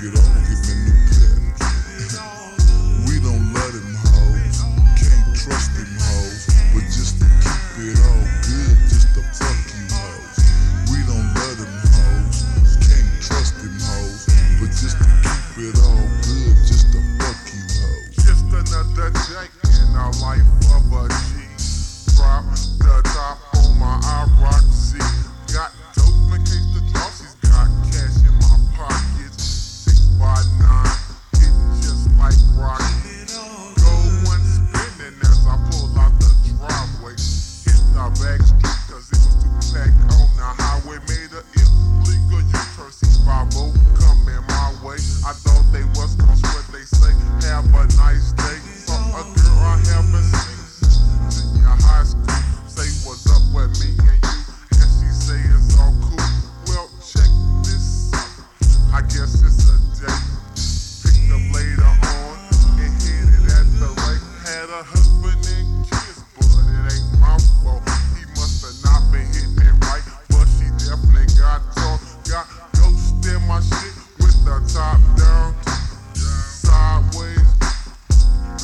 get on, Cause it's a too fact.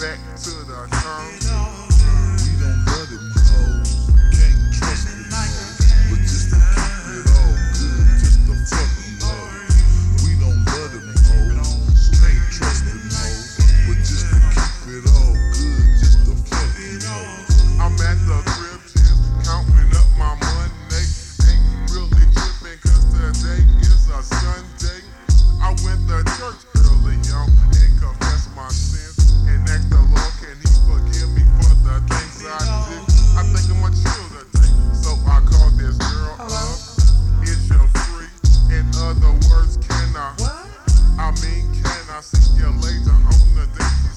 back to the. We don't love them hoes. Can't trust them hoes. But just to keep it all good, just to. We don't love them hoes. Can't trust them hoes. But just to keep it all good, just to. I'm at the crib, counting up my money. Ain't really today is a Sunday. I went to church early, y'all. the words, can I? What? I mean, can I see you later on the day?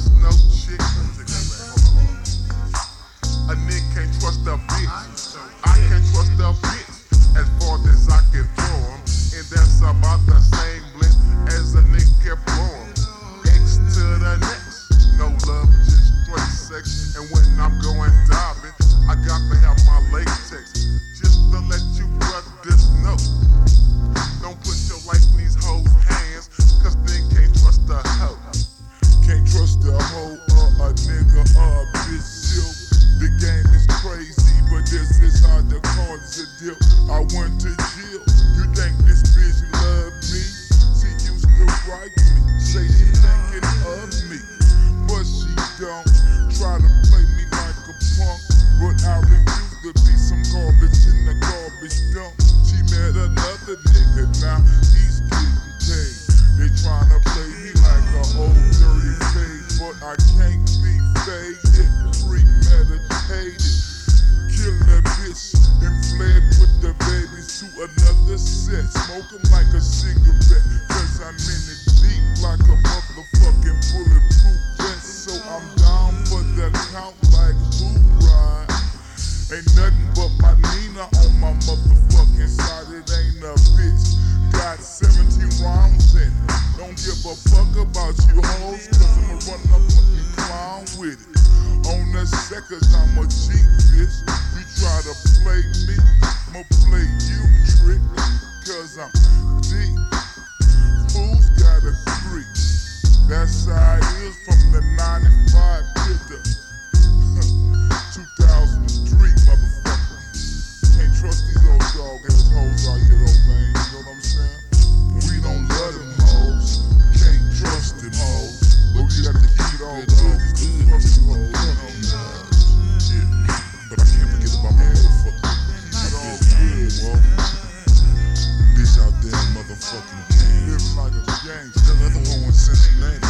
trust no chick. A nigga can't trust a bitch. I can't trust a bitch as far as I can throw him. And that's about the same length as a nigga can blow him. nigga, now he's getting paid. They tryna play me like a dirty but I can't be faded, premeditated. Killing a bitch and fled with the babies to another set. Smoking like a cigarette, cause I'm in it deep like a motherfucking bulletproof vest. So I'm down for the count like who ride. Ain't nothing but my Nina on my motherfucking about you hoes, cause I'ma run up and clown with it. On the seconds, I'm a cheap bitch. You try to play me, I'ma play you trick, cause I'm deep. Fools got a creep. That's how it is from the 95. bitch out there, motherfucker. Living like a gangster, another one Cincinnati.